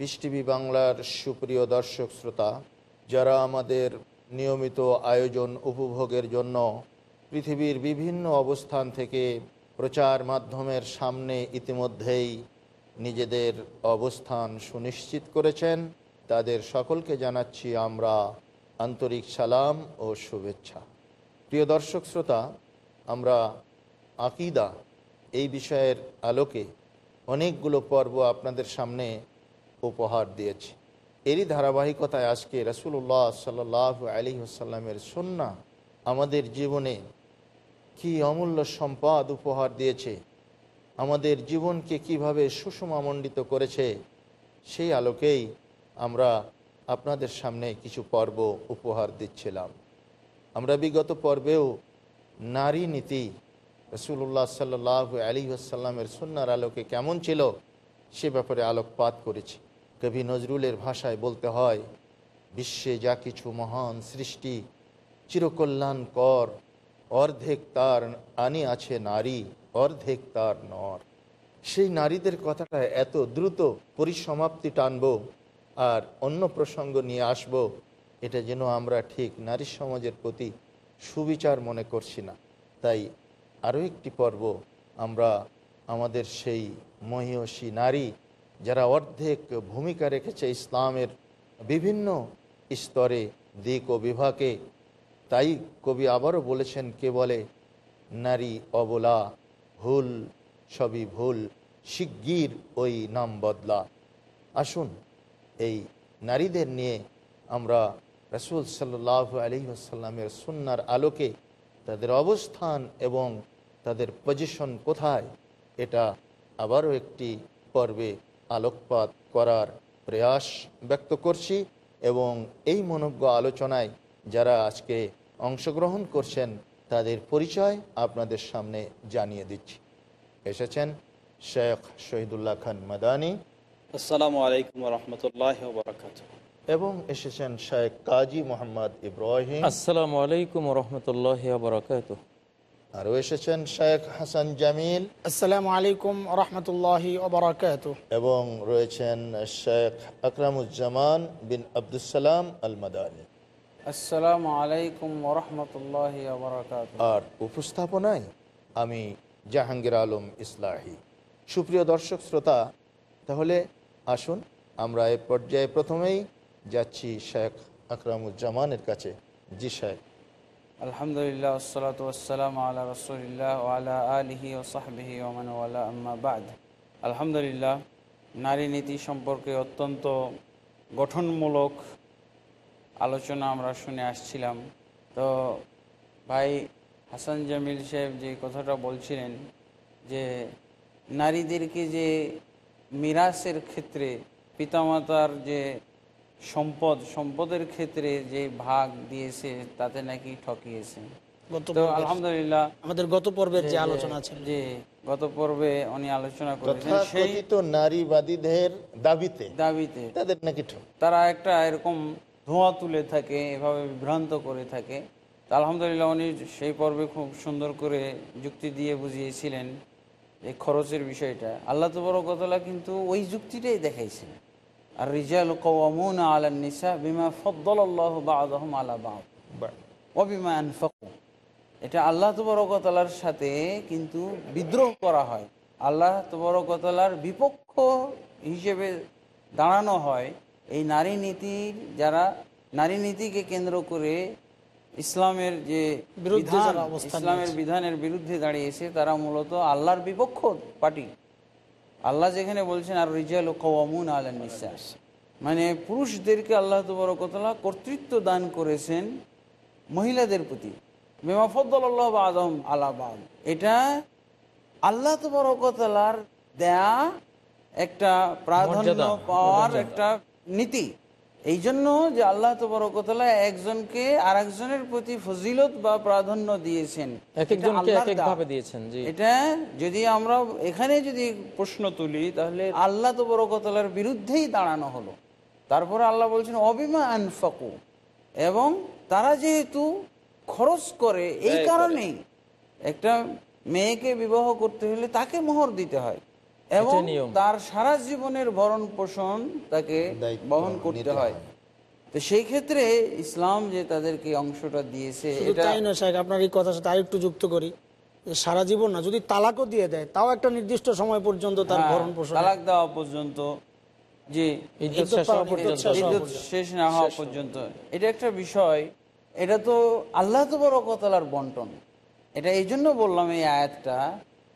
Piece TV বাংলার সুপ্রিয় দর্শক শ্রোতা, যারা আমাদের নিয়মিত আয়োজন উপভোগের জন্য পৃথিবীর বিভিন্ন অবস্থান থেকে প্রচার মাধ্যমের সামনে ইতিমধ্যেই নিজেদের অবস্থান সুনিশ্চিত করেছেন, তাদের সকলকে জানাচ্ছি আমরা আন্তরিক সালাম ও শুভেচ্ছা। প্রিয় দর্শক শ্রোতা, আমরা আকিদা এই বিষয়ের আলোকে অনেকগুলো পর্ব আপনাদের সামনে উপহার দিয়েছে। এরই ধারাবাহিকতায় আজকে রসুল্লাহ সাল আলী আসাল্লামের সন্না আমাদের জীবনে কি অমূল্য সম্পদ উপহার দিয়েছে, আমাদের জীবনকে কীভাবে সুষমামণ্ডিত করেছে, সেই আলোকেই আমরা আপনাদের সামনে কিছু পর্ব উপহার দিচ্ছিলাম। আমরা বিগত পর্বেও নারী নীতি রসুল্লাহ সাল্লাহ আলী আসাল্লামের সুন্নার আলোকে কেমন ছিল সে ব্যাপারে আলোকপাত করেছি। কবি নজরুলের ভাষায় বলতে হয়, বিশ্বে যা কিছু মহান সৃষ্টি চিরকল্যাণ কর অর্ধেক তার আনি আছে নারী, অর্ধেক তার নর। সেই নারীদের কথাটা এত দ্রুত পরিসমাপ্তি টানব আর অন্য প্রসঙ্গ নিয়ে আসব, এটা যেন আমরা ঠিক নারী সমাজের প্রতি সুবিচার মনে করছি না। তাই আরও একটি পর্ব, আমরা আমাদের সেই মহিষী নারী যারা অর্ধেক ভূমিকা রেখেছে ইসলামের বিভিন্ন স্তরে, দিক ও বিভাগে, তাই কবি আবারও বলেছেন, কে বলে? নারী অবলা, ভুল, সবই ভুল, শিগগির ওই নাম বদলা। আসুন, এই নারীদের নিয়ে আমরা রসুল সাল্লাহ আলী আসাল্লামের সুন্নার আলোকে তাদের অবস্থান এবং তাদের পজিশন কোথায়, এটা আবারও একটি পর্বে আলোকপাত করার প্রয়াস ব্যক্ত করছি এবং এই মনজ্ঞ আলোচনায় যারা আজকে অংশগ্রহণ করছেন তাদের পরিচয় আপনাদের সামনে জানিয়ে দিচ্ছি। এসেছেন শেখ শহীদুল্লাহ খান মাদানী। আসসালামু আলাইকুম রহমতুল্লাহ বরকাত এবং এসেছেন শেখ কাজী মোহাম্মদ ইব্রাহিম। আসসালামু আলাইকুম রহমতুল্লাহ আরও এসেছেন শেখ হাসান জামিল। আসসালামু আলাইকুম রহমতুল্লাহ ওবরাকাত এবং রয়েছেন শেখ আকরামুজ্জামান বিন আবদুসালাম আল মাদানী আসসালামু আলাইকুম ওরহমতুল্লাহ বরকাত আর উপস্থাপনায় আমি জাহাঙ্গীর আলম ইসলাহি। সুপ্রিয় দর্শক শ্রোতা তাহলে আসুন আমরা এ পর্যায়ে প্রথমেই যাচ্ছি শেখ আকরামুজ্জামানের কাছে। জি শেখ। আলহামদুলিল্লাহ ওসলাত ওসালাম আল্লাহ রসুলিল্লাহ আলা আলিহি ও সাহবিহি ওমান ওয়ালা আম্মা বাদ আলহামদুলিল্লাহ নারী নীতি সম্পর্কে অত্যন্ত গঠনমূলক আলোচনা আমরা শুনে আসছিলাম। তো ভাই হাসান জামিল সাহেব যে কথাটা বলছিলেন যে নারীদেরকে যে মিরাসের ক্ষেত্রে পিতামাতার যে সম্পদ সম্পদের ক্ষেত্রে যে ভাগ দিয়েছে তাতে নাকি ঠকিয়েছে। তো আলহামদুলিল্লাহ আমাদের গত পর্বের যে আলোচনা ছিল। যে গত পর্বে উনি আলোচনা করেছেন সেই তথাকথিত নারীবাদীদের দাবিতে দাবিতে তাদের নাকি ঠক তারা একটা এরকম ধোঁয়া তুলে থাকে এভাবে বিভ্রান্ত করে থাকে। তা আলহামদুলিল্লাহ উনি সেই পর্বে খুব সুন্দর করে যুক্তি দিয়ে বুঝিয়েছিলেন এই খরচের বিষয়টা। আল্লাহ তো বড় তবরকতলা কিন্তু ওই যুক্তিটাই দেখাইছেন। আর রিজাল কওয়ামুন আলা নিসা বিমা ফদ্দলাল্লাহু বা'দাহুম আলা বা'দ ওয়া বিমা আনফাকু এটা আল্লাহ তবরকতলার সাথে কিন্তু বিদ্রোহ করা হয়। আল্লাহ তবরকতলার বিপক্ষ হিসেবে দাঁড়ানো হয়। এই নারী নীতির যারা নারী নীতিকে কেন্দ্র করে ইসলামের যে ইসলামের বিধানের বিরুদ্ধে দাঁড়িয়েছে তারা মূলত আল্লাহর বিপক্ষ পার্টি। আল্লাহ যেখানে বলছেন আর রিজাল কওয়ামুন আলান নিসা। মানে পুরুষদেরকে আল্লাহ তবরকতলা কর্তৃত্ব দান করেছেন মহিলাদের প্রতি। বেমাফদ্দল আল্লাহ আদম আলাবাদ এটা আল্লাহ তবরকতলার দেয়া একটা প্রাধান্য পাওয়ার একটা নীতি। এই জন্য যে আল্লাহ তো তবরকতলা একজনকে আর একজনের প্রতি ফজিলত বা প্রাধান্য দিয়েছেন এটা যদি আমরা এখানে যদি প্রশ্ন তুলি তাহলে আল্লাহ তো বরকতলার বিরুদ্ধেই দাঁড়ানো হলো। তারপরে আল্লাহ বলছেন অবিমা আনফাকু। এবং তারা যেহেতু খরচ করে এই কারণেই একটা মেয়েকে বিবাহ করতে হলে তাকে মোহর দিতে হয়। এবং তার সারা জীবনের ভরণ পোষণ তাকে বহন করতে হয়। তো সেই ক্ষেত্রে ইসলাম যে তাদেরকে অংশটা দিয়েছে তাই আপনার এই কথার সাথে আরেকটু যুক্ত করি। সারা জীবন না যদি তালাকও দিয়ে দেয় তাও একটা নির্দিষ্ট সময় পর্যন্ত তার হ্যাঁ, ভরণ পোষণ। তালাক দেওয়া পর্যন্ত ইজ্জত শেষ না হওয়া পর্যন্ত। এটা একটা বিষয় এটা তো আল্লাহ তো বড় কতলার বন্টন। এটা এই জন্য বললাম এই আয়াতটা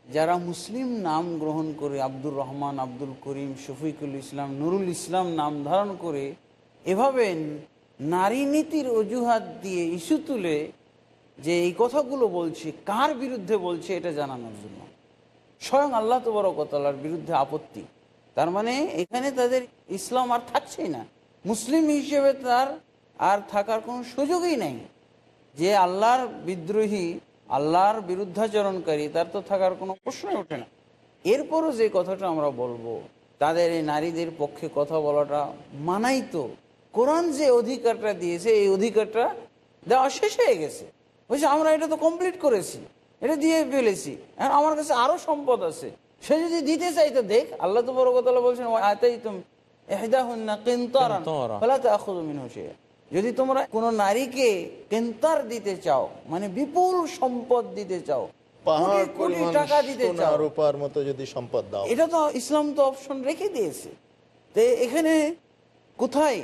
যারা মুসলিম নাম গ্রহণ করে, আব্দুর রহমান, আব্দুল করিম, শফিকুল ইসলাম, নুরুল ইসলাম নাম ধারণ করে, এভাবে নারী নীতির অজুহাত দিয়ে ইস্যু তুলে যে এই কথাগুলো বলছে, কার বিরুদ্ধে বলছে, এটা জানানোর জন্য স্বয়ং আল্লাহ তবরকতলার বিরুদ্ধে আপত্তি। তার মানে এখানে তাদের ইসলাম আর থাকছেই না। মুসলিম হিসেবে তার আর থাকার কোনো সুযোগই নেই। যে আল্লাহর বিদ্রোহী আল্লাহর বিরুদ্ধাচরণকারী তার তো থাকার কোনো প্রশ্নই ওঠে না। এরপরও যে কথাটা আমরা বলব তাদের এই নারীদের পক্ষে কথা বলাটা মানাই তো। কোরআন যে অধিকারটা দিয়েছে এই অধিকারটা দেওয়া শেষ হয়ে গেছে। বলছে আমরা এটা তো কমপ্লিট করেছি এটা দিয়ে ফেলেছি। এখন আমার কাছে আরও সম্পদ আছে। সে যদি দিতে চাই তো দেখ আল্লাহ তো বড় কথা বলছেন আতাই তুমি কিনতারা। যদি তোমরা কোনো নারীকে কেন্তার দিতে চাও মানে বিপুল সম্পদ দিতে চাও কোটি টাকা দিতে চাও মতো যদি সম্পদ দাও। এটা তো ইসলাম তো অপশন রেখে দিয়েছে। তো এখানে কোথায়?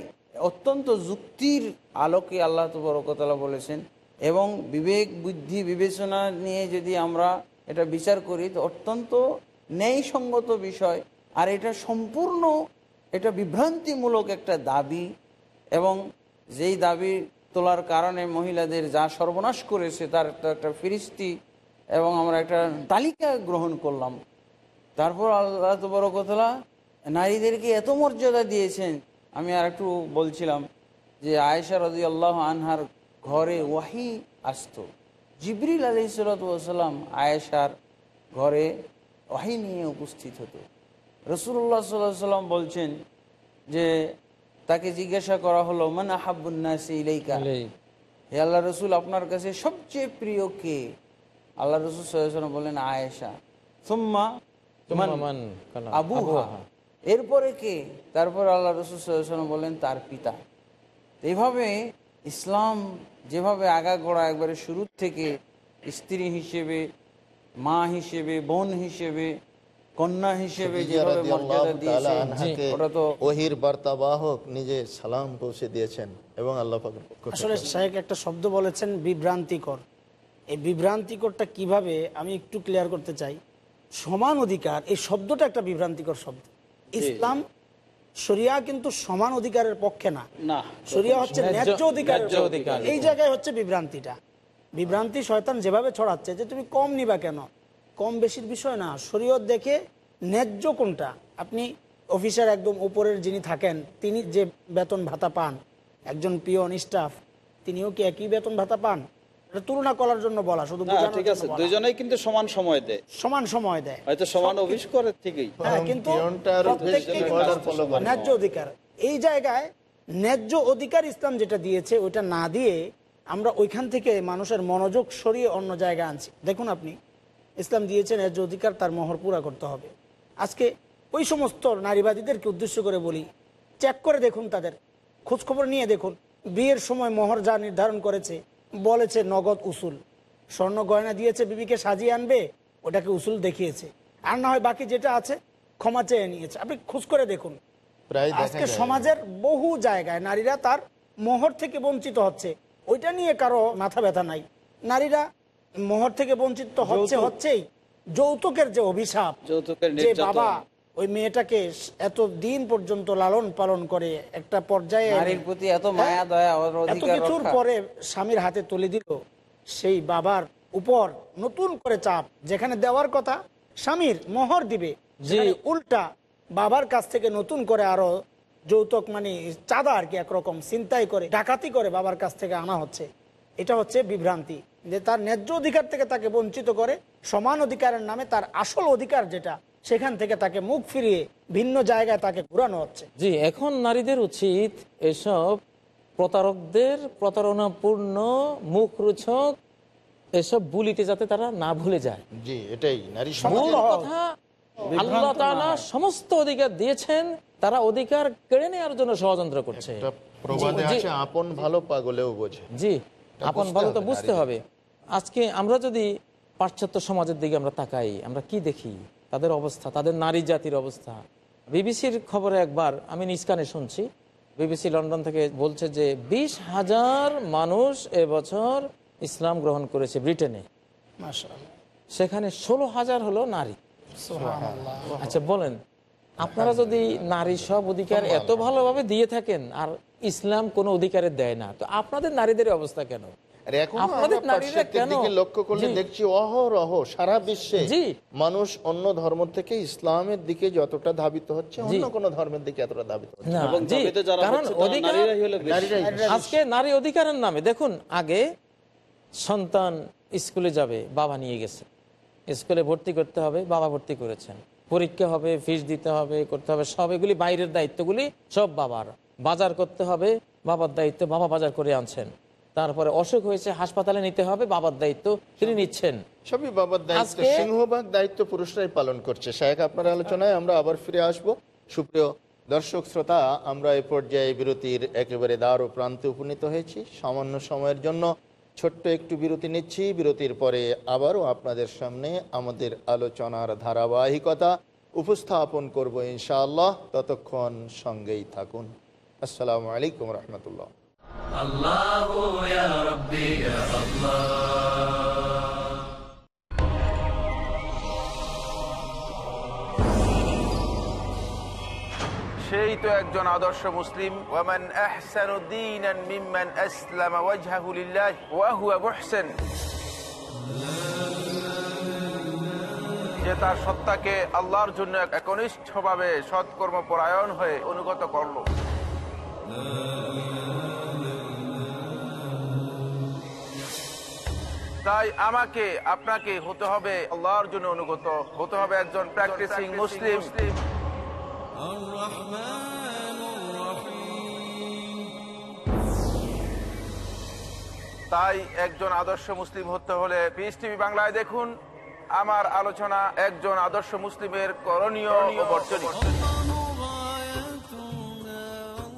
অত্যন্ত যুক্তির আলোকে আল্লাহ তবরকতলা বলেছেন এবং বিবেক বুদ্ধি বিবেচনা নিয়ে যদি আমরা এটা বিচার করি তো অত্যন্ত ন্যায়সঙ্গত বিষয়। আর এটা সম্পূর্ণ এটা বিভ্রান্তিমূলক একটা দাবি এবং যেই দাবি তোলার কারণে মহিলাদের যা সর্বনাশ করেছে, তার তো একটা ফিরিস্তি এবং আমরা একটা তালিকা গ্রহণ করলাম। তারপর আল্লাহ তো বড় কথা নারীদেরকে এত মর্যাদা দিয়েছেন। আমি আর একটু বলছিলাম যে আয়েশা রদি আল্লাহ আনহার ঘরে ওয়াহি আসতো। জিবরিল আলি সালাম আয়েশার ঘরে ওয়াহি নিয়ে উপস্থিত হতো। রসুল্লাহ সাল্লাহ সাল্লাম বলছেন যে তাকে জিজ্ঞাসা করা হলো মান আহাবুন্নাসি ইলাইকা? হে আল্লাহ রসুল আপনার কাছে সবচেয়ে প্রিয় কে? আল্লাহ রসুল সাল্লাম বলেন আয়েশা। সুম্মা? আবু এরপরে কে? তারপর আল্লাহ রসুল সাল্লাম বলেন তার পিতা। এইভাবে ইসলাম যেভাবে আগাগোড়া একবারে শুরুর থেকে স্ত্রী হিসেবে মা হিসেবে বোন হিসেবে কন্যা হিসেবে খাদিজা যেভাবে মর্যাদা তাআলা ওটা তো ওহির বার্তাবাহক নিজে সালাম পৌঁছে দিয়েছেন এবং আল্লাহ আসলে শাহেক একটা শব্দ বলেছেন বিভ্রান্তিকর। এই বিভ্রান্তিকরটা কীভাবে আমি একটু ক্লিয়ার করতে চাই? সমান অধিকার এই শব্দটা একটা বিভ্রান্তিকর শব্দ। ইসলাম শরিয়া কিন্তু সমান অধিকারের পক্ষে না। না। শরিয়া হচ্ছে ন্যায্য-। অধিকার। এই জায়গায় হচ্ছে বিভ্রান্তিটা। বিভ্রান্তি শয়তান যেভাবে ছড়াচ্ছে যে তুমি কম নিবা কেন? কম বেশির বিষয় না শরীয়ত দেখে ন্যায্য কোনটা? আপনি অফিসার একদম উপরের যিনি থাকেন তিনি যে বেতন ভাতা পান একজন পিয়ন স্টাফ তিনিও কি একই বেতন ভাতা পান? তুলনা করার জন্য বলা শুধু ঠিক আছে দুইজনেই কিন্তু সমান সময় দেয়। সমান সময় দেয়। হয়তো সমান অফিস করে ঠিকই। হ্যাঁ কিন্তু। ন্যায্য অধিকার। এই জায়গায় ন্যায্য অধিকার ইসলাম যেটা দিয়েছে ওইটা না দিয়ে আমরা ওইখান থেকে মানুষের মনোযোগ সরিয়ে অন্য জায়গায় আনছি। দেখুন আপনি ইসলাম দিয়েছে ন্যায্য অধিকার তার মহর পুরা করতে হবে। আজকে ওই সমস্ত নারীবাদীদেরকে উদ্দেশ্য করে বলি চেক করে দেখুন তাদের। খোঁজখবর নিয়ে দেখুন। বিয়ের সময় মহর যা নির্ধারণ করেছে বলেছে নগদ উসুল। স্বর্ণ গয়না দিয়েছে বিবিকে সাজিয়ে আনবে ওটাকে উসুল দেখিয়েছে। আর না হয় বাকি যেটা আছে ক্ষমা চেয়ে নিয়েছে। আপনি খোঁজ করে দেখুন। আজকে সমাজের বহু জায়গায় নারীরা তার মোহর থেকে বঞ্চিত হচ্ছে। ওইটা নিয়ে কারও মাথা ব্যথা নাই। নারীরা মোহর থেকে বঞ্চিত হচ্ছে হচ্ছেই। যৌতুকের যে অভিশাপ যে বাবা ওই মেয়েটাকে এত দিন পর্যন্ত লালন পালন করে একটা পর্যায়ে নারীর প্রতি এত মায়া দয়া এত কিছুর পরে স্বামীর হাতে তুলে দিল সেই বাবার উপর নতুন করে চাপ যেখানে দেওয়ার কথা স্বামীর মোহর দিবে উল্টা বাবার কাছ থেকে নতুন করে আরও যৌতুক মানে চাঁদা আর কি একরকম চিন্তাই করে ডাকাতি করে বাবার কাছ থেকে আনা হচ্ছে। এটা হচ্ছে বিভ্রান্তি। যে তার ন্যায্য অধিকার থেকে তাকে বঞ্চিত করে সমান অধিকারের নামে তার আসল অধিকার যেটা সেখান থেকে তাকে মুখ ফিরিয়ে ভিন্ন জায়গায় তাকে ঘুরানো হচ্ছে। জি এখন নারীদের উচিত এসব প্রতারকদের প্রতারণাপূর্ণ মুখরোচক এসব বুলিতে যাতে তারা না ভুলে যায়। জি এটাই নারী কথা আল্লাহ তাআলা সমস্ত অধিকার দিয়েছেন তারা অধিকার কেড়ে নেওয়ার জন্য ষড়যন্ত্র করছে। প্রবাদে আছে আপন ভালো পাগলেও বোঝে। জি। আপন বুঝতে ভালো তো হবে বুঝতে হবে। আজকে আমরা যদি পাশ্চাত্য সমাজের দিকে আমরা তাকাই আমরা কি দেখি? তাদের অবস্থা তাদের নারী জাতির অবস্থা। বিবিসির খবরে একবার আমি নিজ কানে শুনছি। বিবিসি লন্ডন থেকে বলছে যে বিশ হাজার মানুষ এবছর ইসলাম গ্রহণ করেছে ব্রিটেনে। সেখানে ষোলো হাজার হলো নারী। আচ্ছা বলেন আপনারা যদি নারী সব অধিকার এত ভালোভাবে দিয়ে থাকেন আর ইসলাম কোনো অধিকারে দেয় না। তো আপনাদের নারীদের অবস্থা কেন? আর এখন আপনাদের আমরা নারীরা পাশ্চাত্যের কেন? দিকে লক্ষ্য করলে দেখছি অহরহ সারা বিশ্বে মানুষ অন্য ধর্ম থেকে ইসলামের দিকে যতটা ধাবিত হচ্ছে অন্য কোন ধর্মের দিকে এতটা ধাবিত হচ্ছে না এবং জি ধাবিত যারা কারণ হচ্ছে তারা অধিকার নারীরাই হলো বেশি। নারীরাই আজকে নারী অধিকারের নামে দেখুন আগে সন্তান স্কুলে যাবে বাবা নিয়ে গেছে। স্কুলে ভর্তি করতে হবে বাবা ভর্তি করেছেন। পরীক্ষা হবে ফিস দিতে হবে করতে হবে সব এগুলি বাইরের দায়িত্বগুলি সব বাবার। বাজার করতে হবে বাবার দায়িত্ব বাবা বাজার করে আনছেন। তারপরে অসুখ হয়েছে হাসপাতালে নিতে হবে বাবার দায়িত্ব তিনি নিচ্ছেন। সবই বাবার দায়িত্ব সিংহভাগ দায়িত্ব পুরুষরাই পালন করছে। শাহেক আপনার আলোচনায় আমরা আবার ফিরে আসব। সুপ্রিয় দর্শক শ্রোতা আমরা এই পর্যায়ে বিরতির একেবারে দ্বার ও প্রান্তে উপনীত হয়েছি। সামান্য সময়ের জন্য ছোট্ট একটু বিরতি নিচ্ছি। বিরতির পরে আবারও আপনাদের সামনে আমাদের আলোচনার ধারাবাহিকতা উপস্থাপন করব ইনশাআল্লাহ। ততক্ষণ সঙ্গেই থাকুন। আসসালামু আলাইকুম রহমতুল্লাহ। সেই তো একজন আদর্শ মুসলিম। ওয়ামান আহসানু দীনান মিম্মান আসলামা ওয়াজহাহু হুয়া যে তার সত্তাকে আল্লাহর জন্য একনিষ্ঠভাবে সৎকর্মপরায়ণ হয়ে অনুগত করল। তাই আমাকে, আপনাকে হতে হবে আল্লাহর জন্য অনুগত, হতে হবে একজন প্র্যাকটিসিং মুসলিম তাই একজন আদর্শ মুসলিম হতে হলে পিস টিভি বাংলায় দেখুন, আমার আলোচনা একজন আদর্শ মুসলিমের করণীয়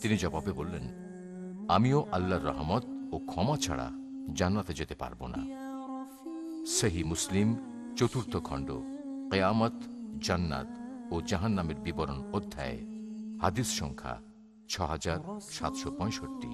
তিনি জবাবে বললেন, আমিও আল্লাহর রহমত ও ক্ষমা ছাড়া জান্নাতে যেতে পারব না। সেহি মুসলিম, চতুর্থ খণ্ড, কেয়ামত, জান্নাত ও জাহান্নামের বিবরণ অধ্যায়, হাদিস সংখ্যা ছ হাজার সাতশো পঁয়ষট্টি।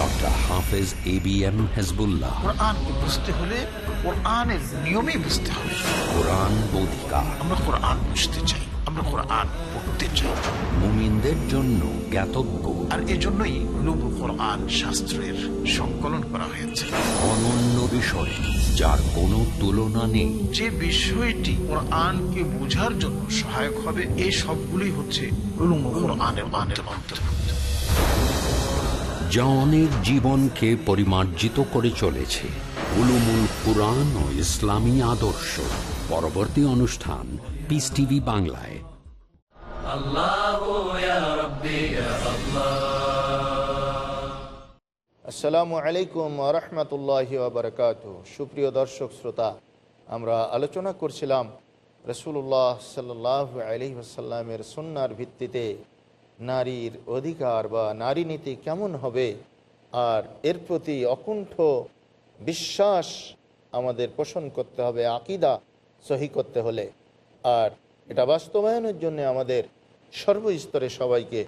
ডক্টর হাফেজ এ বি এম হেজবুল্লাহ কোরআনকে বুঝতে হলে কোরআনের নিয়মে বুঝতে হবে। কোরআন অধিকার আমরা কোরআন বুঝতে চাই আমরা কোরআন পড়তে চাই। মুমিনদের জন্য জ্ঞাতব্য আর এজন্যই উলুমুল কোরআন শাস্ত্রের সংকলন করা হয়েছে। অনন্য বিষয় যার কোনো তুলনা নেই। যে বিষয়টি কোরআনকে বোঝার জন্য সহায়ক হবে এই সবগুলোই হচ্ছে কোরআনের মানের অন্তর্ভুক্ত। যা অনেক জীবনকে পরিমার্জিত করে চলেছে। উলুমুল কুরআন ও ইসলামী আদর্শ। পরবর্তী অনুষ্ঠান পিস টিভি বাংলায়। আসসালামু আলাইকুম রহমতুল্লাহ বারকাত সুপ্রিয় দর্শক শ্রোতা আমরা আলোচনা করছিলাম রসুল্লাহ সাল্লাহ আলি আসাল্লামের সন্ন্যার ভিত্তিতে। নারীর অধিকার বা নারী নীতি কেমন হবে? আর এর প্রতি অকুণ্ঠ বিশ্বাস আমাদের পোষণ করতে হবে, আকিদা সহি করতে হলে। আর এটা বাস্তবায়নের জন্য আমাদের সর্বস্তরে সবাইকে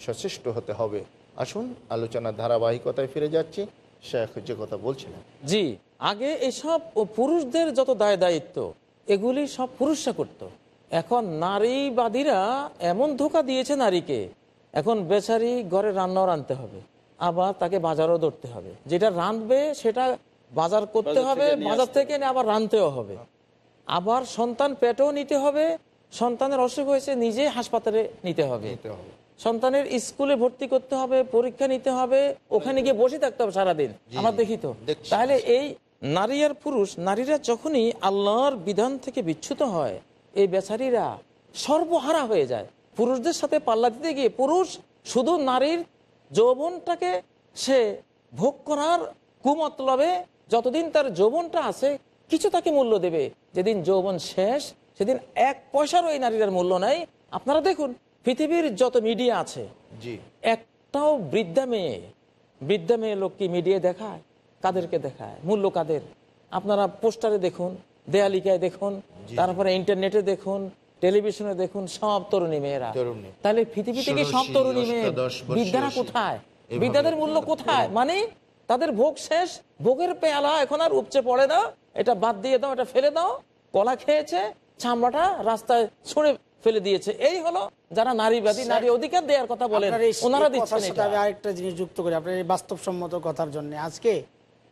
সচেষ্ট হতে হবে। আসুন, আলোচনার ধারাবাহিকতায় ফিরে যাচ্ছি। শেখ যে কথা বলছিলেন। জি, আগে এসব পুরুষদের যত দায় দায়িত্ব, এগুলি সব পুরুষরা করত। এখন নারীবাদীরা এমন ধোকা দিয়েছে নারীকে এখন বেচারি ঘরে রান্নাও রানতে হবে আবার তাকে বাজারও ধরতে হবে। যেটা রাঁধবে সেটা বাজার করতে হবে বাজার থেকে এনে আবার রাঁধতেও হবে। আবার সন্তান পেটেও নিতে হবে সন্তানের অসুখ হয়েছে নিজে হাসপাতালে নিতে হবে। সন্তানের স্কুলে ভর্তি করতে হবে পরীক্ষা নিতে হবে ওখানে গিয়ে বসে থাকতে হবে সারাদিন। আমরা দেখি তো। তাহলে এই নারী আর পুরুষ নারীরা যখনই আল্লাহর বিধান থেকে বিচ্যুত হয় এই বেচারীরা সর্বহারা হয়ে যায়। পুরুষদের সাথে পাল্লা দিতে গিয়ে পুরুষ শুধু নারীর যৌবনটাকে সে ভোগ করার কুমতলবে যতদিন তার যৌবনটা আছে কিছু তাকে মূল্য দেবে। যেদিন যৌবন শেষ সেদিন এক পয়সারও এই নারীর মূল্য নাই। আপনারা দেখুন পৃথিবীর যত মিডিয়া আছে জি। একটাও বৃদ্ধা মেয়ে বৃদ্ধা মেয়ে লোক কি মিডিয়া দেখায় কাদেরকে দেখায় মূল্য কাদের? আপনারা পোস্টারে দেখুন দেয়ালিকায় দেখুন তারপরে ইন্টারনেটে দেখুন টেলিভিশনে দেখুন সব তরুণী মেয়েরা। তাহলে পৃথিবী থেকে সব তরুণী মেয়ে? বিদ্যারা কোথায়? বিদ্যাদের মূল্য কোথায়? মানে তাদের ভোগ শেষ ভোগের পেয়ালা এখন আর উপচে পড়ে দাও এটা বাদ দিয়ে দাও এটা ফেলে দাও। কলা খেয়েছে চামড়াটা রাস্তায় ছুঁড়ে ফেলে দিয়েছে। এই হলো যারা নারীবাদী নারী অধিকার দেওয়ার কথা বলেন। ওনারা দিচ্ছেন এটা। আরেকটা জিনিস যুক্ত করি আপনার এই বাস্তবসম্মত কথার জন্য। আজকে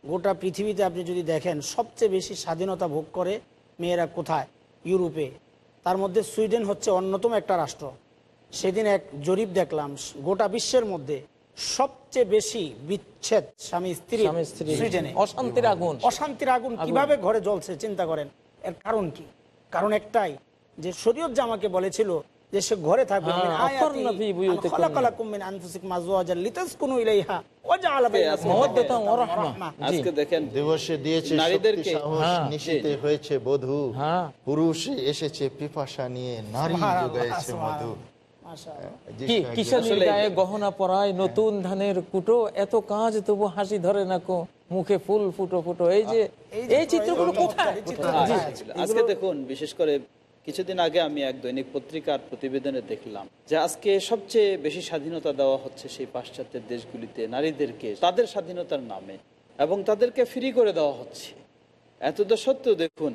গোটা পৃথিবীতে আপনি যদি দেখেন সবচেয়ে বেশি স্বাধীনতা ভোগ করে মেয়েরা কোথায়? ইউরোপে। তার মধ্যে সুইডেন হচ্ছে অন্যতম একটা রাষ্ট্র। সেদিন এক জরিপ দেখলাম গোটা বিশ্বের মধ্যে সবচেয়ে বেশি বিচ্ছেদ স্বামী স্ত্রী সুইডেনে। অশান্তির আগুন। অশান্তির আগুন। কীভাবে ঘরে জ্বলছে চিন্তা করেন। এর কারণ কি? কারণ একটাই যে শরীয়ত জামাকে বলেছিল যে সে ঘরে থাকবে হ্যাঁ, হ্যাঁ, নিশীতে হয়েছে বধূ। হ্যাঁ। এসেছে পিপাসা নিয়ে নারী যোগাইছে মধু। মাশাআল্লাহ। জি, কি শাহ কিসের আসলে- গায়ে গহনা পরায় নতুন ধানের কুটো এত কাজ তবু হাসি ধরে না কো মুখে ফুল ফুটো ফুটো। এই যে এই চিত্রগুলো। কোথায়? আজকে দেখুন বিশেষ করে কিছুদিন আগে আমি এক দৈনিক পত্রিকার প্রতিবেদনে দেখলাম যে আজকে সবচেয়ে বেশি স্বাধীনতা দেওয়া হচ্ছে সেই পাশ্চাত্যের দেশগুলিতে নারীদেরকে তাদের স্বাধীনতার নামে এবং তাদেরকে ফ্রি করে দেওয়া হচ্ছে। এত তো সত্ত্বেও দেখুন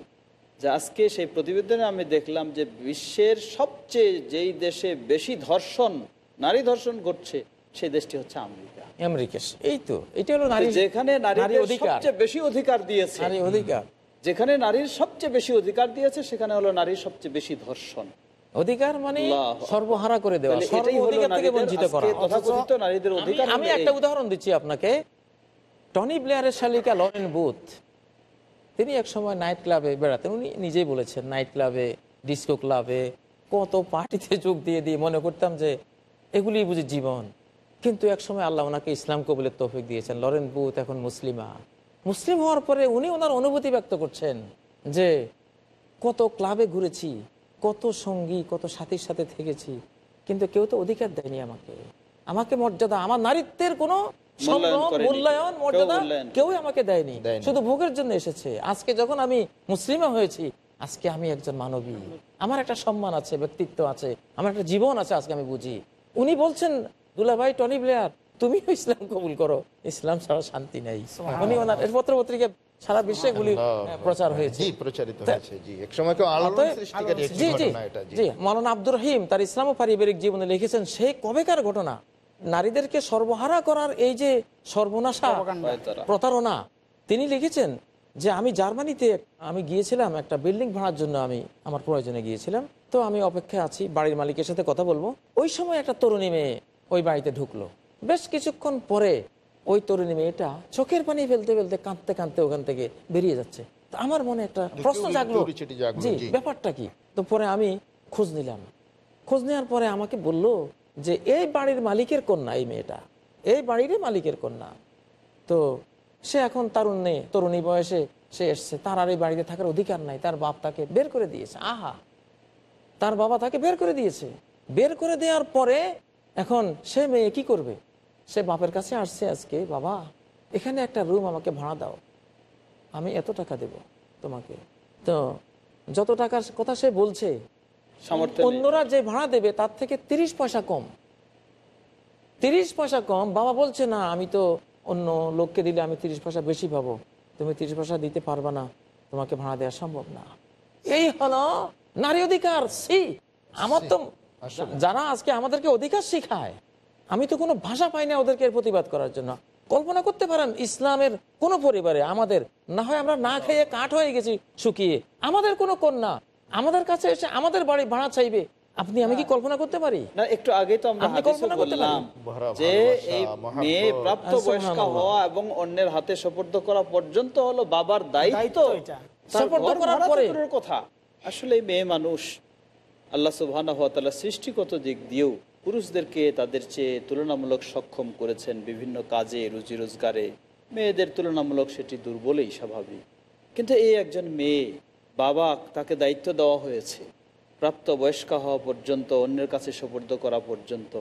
যে আজকে সেই প্রতিবেদনে আমি দেখলাম যে বিশ্বের সবচেয়ে যেই দেশে বেশি ধর্ষণ নারী ধর্ষণ ঘটছে সেই দেশটি হচ্ছে আমেরিকা। আমেরিকা এই তো এটা হলো নারী যেখানে নারী অধিকার। বেশি অধিকার দিয়েছে। নারী অধিকার। যেখানে নারীর সবচেয়ে বেশি অধিকার দিয়েছে সেখানে হলো নারীর সবচেয়ে বেশি ধর্ষণ। অধিকার মানে সর্বহারা করে দেওয়া তাহলে সর্ব এটাই হলো অধিকার থেকে বঞ্চিত করা। নারীদের অধিকার আমি একটা উদাহরণ দিচ্ছি আপনাকে। টনি ব্লেয়ারের শালিকা লরেন বুথ। তিনি এক সময় নাইট ক্লাবে বেড়াতেন। উনি নিজেই বলেছেন নাইট ক্লাবে ডিস্কো ক্লাবে কত পার্টিতে যোগ দিয়ে দিয়ে মনে করতাম যে এগুলি বুঝি জীবন। কিন্তু এক সময় আল্লাহ ওনাকে ইসলাম কবুলের তৌফিক দিয়েছেন। লরেন বুথ এখন মুসলিমা। মুসলিম হওয়ার পরে উনি ওনার অনুভূতি ব্যক্ত করছেন যে কত ক্লাবে ঘুরেছি কত সঙ্গী কত সাথীর সাথে থেকেছি কিন্তু কেউ তো অধিকার দেয়নি আমাকে। আমাকে মর্যাদা আমার নারীত্বের কোনো মূল্যায়ন কেউ মর্যাদা কেউই আমাকে দেয়নি। দেয়নি। শুধু ভোগের জন্য এসেছে। আজকে যখন আমি মুসলিমা হয়েছি আজকে আমি একজন মানবী। আমার একটা সম্মান আছে ব্যক্তিত্ব আছে আমার একটা জীবন আছে আজকে আমি বুঝি। উনি বলছেন দুলাভাই টনি ব্লেয়ার তুমিও ইসলাম কবুল করো। ইসলাম ছাড়া শান্তি নেই। উনি ওনার এর পত্র পত্রিকা সারা বিশ্বে এগুলি প্রচার হয়েছে। মৌলানা আব্দুর রহিম তার ইসলাম ও পারিবারিক জীবনে লিখেছেন সেই কবেকার ঘটনা নারীদেরকে সর্বহারা করার এই যে সর্বনাশা প্রতারণা তিনি লিখেছেন যে আমি জার্মানিতে আমি গিয়েছিলাম একটা বিল্ডিং ভাড়ার জন্য আমি আমার প্রয়োজনে গিয়েছিলাম। তো আমি অপেক্ষায় আছি বাড়ির মালিকের সাথে কথা বলব। ওই সময় একটা তরুণী মেয়ে ওই বাড়িতে ঢুকলো। বেশ কিছুক্ষণ পরে ওই তরুণী মেয়েটা চোখের পানি ফেলতে ফেলতে কাঁদতে কাঁদতে ওখান থেকে বেরিয়ে যাচ্ছে। আমার মনে একটা প্রশ্ন জাগলো। জি। ব্যাপারটা কি? তো পরে আমি খোঁজ নিলাম। খোঁজ নেওয়ার পরে আমাকে বলল যে এই বাড়ির মালিকের কন্যা এই মেয়েটা। এই বাড়িরই মালিকের কন্যা। তো সে এখন তারুণ্যে তরুণী বয়সে সে এসছে। তার আর এই বাড়িতে থাকার অধিকার নাই। তার বাপ তাকে বের করে দিয়েছে। আহা! তার বাবা তাকে বের করে দিয়েছে। বের করে দেওয়ার পরে এখন সে মেয়ে কি করবে? সে বাপের কাছে আসছে আজকে বাবা এখানে একটা রুম আমাকে ভাড়া দাও। আমি এত টাকা দেব তোমাকে। তো যত টাকার কথা সে বলছে অন্যরা যে ভাড়া দেবে তার থেকে তিরিশ পয়সা কম। তিরিশ পয়সা কম বাবা বলছে না আমি তো অন্য লোককে দিলে আমি তিরিশ পয়সা বেশি পাবো। তুমি তিরিশ পয়সা দিতে পারবে না। তোমাকে ভাড়া দেওয়া সম্ভব না। এই হলো নারী অধিকার সি আমার তো যারা আজকে আমাদেরকে অধিকার শিখায় আমি তো কোনো ভাষা পাই না ওদেরকে প্রতিবাদ করার জন্য। কল্পনা করতে পারেন ইসলামের কোন পরিবারে আমাদের না হয় আমরা না খেয়ে কাঠ হয়ে গেছি শুকিয়ে। আমাদের কোনো কন্যা আমাদের কাছে এসে আমাদের বাড়ি ভাড়া চাইবে। আপনি আমি কি কল্পনা করতে পারি? না একটু আগে তো আমরা কল্পনা করতে বললাম যে এই মেয়ে প্রাপ্ত বয়স্ক হওয়া এবং অন্যের হাতে সোপর্দ করা পর্যন্ত হলো বাবার দায়িত্ব। সোপর্দ করার পরে। কথা। আসলে মেয়ে মানুষ আল্লাহ সুবহানাহু ওয়া তাআলা সৃষ্টিগত দিক দিয়েও পুরুষদেরকে তাদের চেয়ে তুলনামূলক সক্ষম করেছেন বিভিন্ন কাজে রুজি রোজগারে। মেয়েদের তুলনামূলক সেটি দুর্বলই স্বাভাবিক। কিন্তু এই একজন মেয়ে বাবা তাকে দায়িত্ব দেওয়া হয়েছে। প্রাপ্ত বয়স্কা হওয়া পর্যন্ত অন্যের কাছে সোপর্দ করা পর্যন্ত।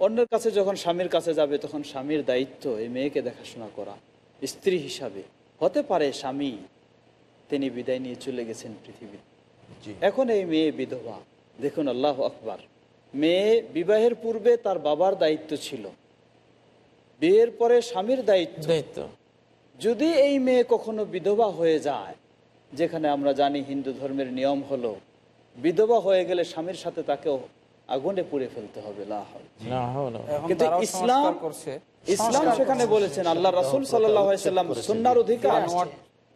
অন্যের কাছে যখন স্বামীর কাছে যাবে তখন স্বামীর দায়িত্ব এই মেয়েকে দেখাশোনা করা। স্ত্রী হিসাবে। হতে পারে স্বামী তিনি বিদায় নিয়ে চলে গেছেন পৃথিবীতে। এখন এই মেয়ে বিধবা। দেখুন আল্লাহ আকবার। মেয়ে বিবাহের পূর্বে তার বাবার দায়িত্ব ছিল। বিয়ের পরে স্বামীর দায়িত্ব। দায়িত্ব। যদি এই মেয়ে কখনো বিধবা হয়ে যায় যেখানে আমরা জানি হিন্দু ধর্মের নিয়ম হলো বিধবা হয়ে গেলে স্বামীর সাথে তাকেও আগুনে পুড়ে ফেলতে হবে কিন্তু ইসলাম ইসলাম সেখানে বলেছেন আল্লাহ রাসুল সাল্লাম সুন্নার অধিকার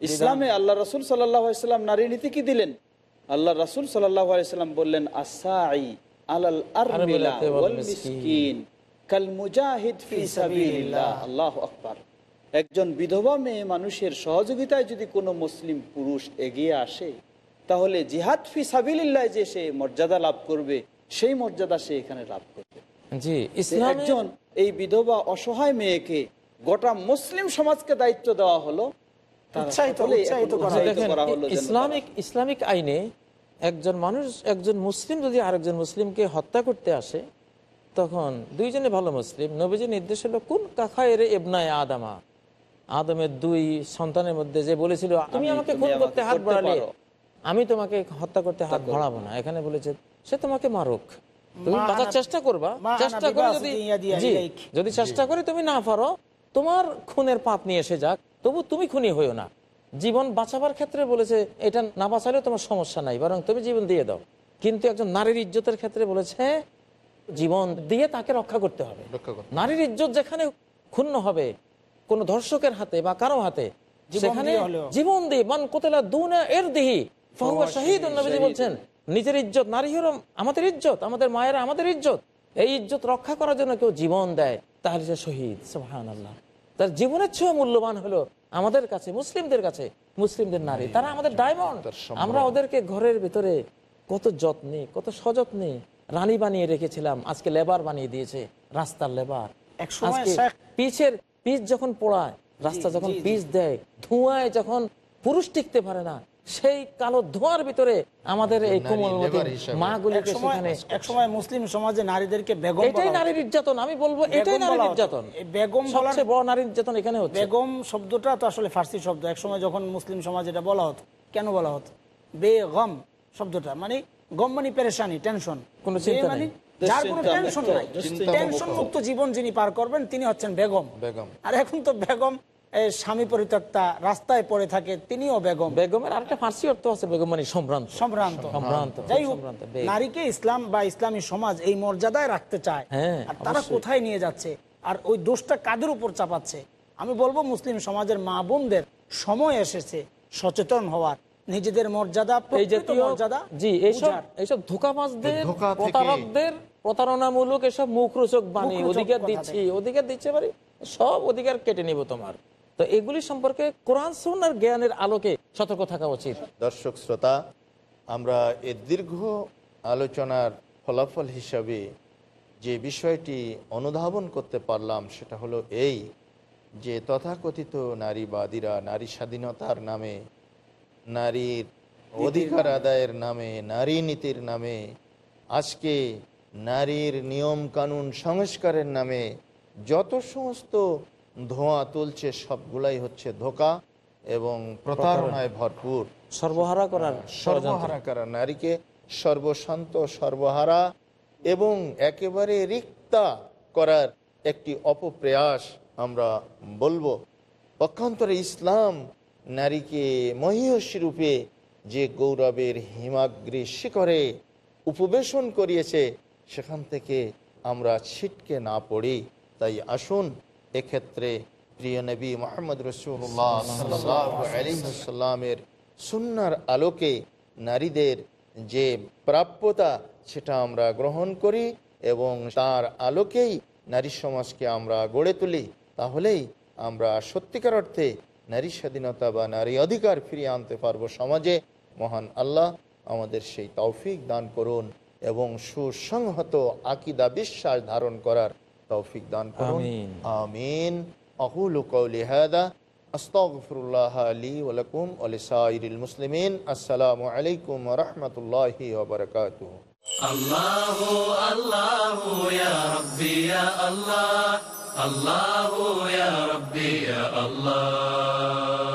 ইসলামে আল্লাহ রাসুল সাল্লাম নারী নীতি কি দিলেন? আল্লাহ রাসুল সাল্লাম বললেন আসাই আলাল আরমিলা ওয়াল মিসকিন। কাল মুজাহিদ ফি সাবিলিল্লাহ। আল্লাহু আকবার। একজন বিধবা মেয়ে মানুষের সহযোগিতায় যদি কোনো মুসলিম পুরুষ এগিয়ে আসে তাহলে জিহাদ ফি সাবিলিল্লাহ যে সে মর্যাদা লাভ করবে সেই মর্যাদা সে এখানে লাভ করবে। জি একজন এই বিধবা অসহায় মেয়েকে গোটা মুসলিম সমাজকে দায়িত্ব দেওয়া হলো ইসলামিক ইসলামিক আইনে একজন মানুষ একজন মুসলিম যদি আরেকজন মুসলিমকে হত্যা করতে আসে তখন দুইজনে ভালো মুসলিম। নবীজির নির্দেশ হলো কোন কাখায়ের এবনায় আদামা? আদমের দুই সন্তানের মধ্যে যে বলেছিল তুমি আমি- আমাকে খুন করতে হাত বাড়ালে আমি তোমাকে হত্যা করতে হাত বাড়াবো না। এখানে বলেছে সে তোমাকে মারুক। তুমি বাঁচার চেষ্টা করবা। চেষ্টা করে যদি যদি চেষ্টা করে তুমি না পারো তোমার খুনের পাপ নিয়ে এসে যাক তবু তুমি খুনি হইও না। জীবন বাঁচাবার ক্ষেত্রে বলেছে এটা না বাঁচালেও তোমার সমস্যা নাই বরং তুমি জীবন দিয়ে দাও। কিন্তু একজন নারীর ইজ্জতের ক্ষেত্রে বলেছে জীবন দিয়ে তাকে রক্ষা করতে হবে। নারীর ইজ্জত যেখানে ক্ষুণ্ণ হবে কোন ধর্ষকের হাতে বা কারও হাতে সেখানে জীবন দিয়ে মান কোতেলা দুনা এর দিহি ফাহুয়া শাহিদ নবীজি বলছেন নিজের ইজ্জত নারী হলো আমাদের ইজ্জত আমাদের মায়েরা আমাদের ইজ্জত। এই ইজ্জত রক্ষা করার জন্য কেউ জীবন দেয় তাহলে সে শহীদ সুবহান আল্লাহ তার জীবনের চেয়েও মূল্যবান হলো আমাদের কাছে মুসলিমদের কাছে মুসলিমদের নারী তারা আমাদের ডায়মন্ড আমরা ওদেরকে ঘরের ভিতরে কত যত্নে কত সযত্নে রানী বানিয়ে রেখেছিলাম। আজকে লেবার বানিয়ে দিয়েছে রাস্তার লেবার পিচের পিচ যখন পড়ায় রাস্তা যখন পিচ দেয় ধোঁয়ায় যখন পুরুষ টিকতে পারে না সেই কালো ধোঁয়ার ভিতরে আমাদের এই নারী কোমলমতি। মাগুলিকে সেখানে এক সময় মুসলিম সমাজে নারীদেরকে বেগম এটাই। নারীর নির্যাতন আমি বলব এটাই হতো। নির্যাতন। বেগম সবচেয়ে বড় নারীর নির্যাতন এখানে হচ্ছে। বেগম শব্দটা তো আসলে ফার্সি শব্দ। এক সময় যখন মুসলিম সমাজ এটা বলা হতো কেন বলা হতো? বেগম শব্দটা মানে গম মানে পেরেশানি টেনশন। কোনো চিন্তা মানে নেই। যার কোনো টেনশন নাই। টেনশন মুক্ত জীবন যিনি পার করবেন তিনি হচ্ছেন বেগম। বেগম। আর এখন তো বেগম স্বামী পরিত্যক্তা রাস্তায় পড়ে থাকে তিনিও বেগম। বেগমের আরেকটা ফার্সি অর্থ আছে বেগম মানে সম্ভ্রান্ত। সম্ভ্রান্ত সম্ভ্রান্ত। যাই হোক নারীকে ইসলাম বা ইসলামী সমাজ এই মর্যাদায় রাখতে চায় হ্যাঁ, আর তারা কোথায় নিয়ে যাচ্ছে আর ওই দোষটা কাদের উপর চাপাচ্ছে? আমি বলব মুসলিম সমাজের মা বোনদের সময় এসেছে সচেতন হওয়ার নিজেদের মর্যাদা এই জাতীয় মর্যাদা জি এইসব এইসব ধোকাবাজদের প্রতারকদের প্রতারণামূলক এসব মুখরোচক বাণী অধিকার দিচ্ছি অধিকার দিচ্ছে পারি সব অধিকার কেটে নিব তোমার। তো এগুলি সম্পর্কে কোরআন সুন্নার জ্ঞানের আলোকে সতর্ক থাকা উচিত। দর্শক শ্রোতা আমরা এ দীর্ঘ আলোচনার ফলাফল হিসাবে যে বিষয়টি অনুধাবন করতে পারলাম সেটা হলো এই যে তথাকথিত নারীবাদীরা নারী স্বাধীনতার নামে নারীর অধিকার আদায়ের নামে নারী নীতির নামে আজকে নারীর নিয়ম কানুন সংস্কারের নামে যত সমস্ত ধোঁয়া তুলছে সবগুলাই হচ্ছে ধোকা এবং প্রতারণায় ভরপুর। সর্বহারা করার সর্বহারা করা নারীকে সর্বশান্ত সর্বহারা এবং একেবারে রিক্তা করার একটি অপপ্রয়াস আমরা বলব। পক্ষান্তরে ইসলাম নারীকে মহিষী রূপে যে গৌরবের হিমাগ্রী শিখরে উপবেশন করিয়েছে সেখান থেকে আমরা ছিটকে না পড়ি। তাই আসুন এক্ষেত্রে প্রিয় নবী মোহাম্মদ রসুল্লাহ সাল্লামের সুন্নার আলোকে নারীদের যে প্রাপ্যতা, সেটা আমরা গ্রহণ করি এবং তার আলোকেই নারী সমাজকে আমরা গড়ে তুলি, তাহলেই আমরা সত্যিকার অর্থে নারী স্বাধীনতা বা নারী অধিকার ফিরিয়ে আনতে পারব সমাজে। মহান আল্লাহ আমাদের সেই তৌফিক দান করুন এবং সুসংহত আকিদা বিশ্বাস ধারণ করার তৌফিক দান করুন আমিন। আমিন أقول قولي هذا أستغفر الله لي ولكم ولسائر المسلمين السلام عليكم ورحمة الله وبركاته الله الله يا ربي يا الله الله يا ربي يا الله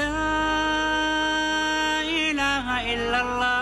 لا إله إلا الله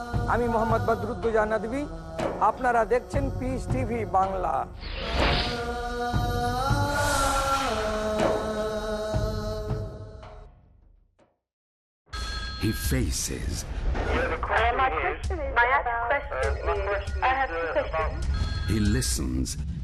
আমি মোহাম্মদ বদরুদ্দুজা নদী আপনারা দেখছেন peace TV Bangla He faces, My question is, my question is, I have two questions. he listens,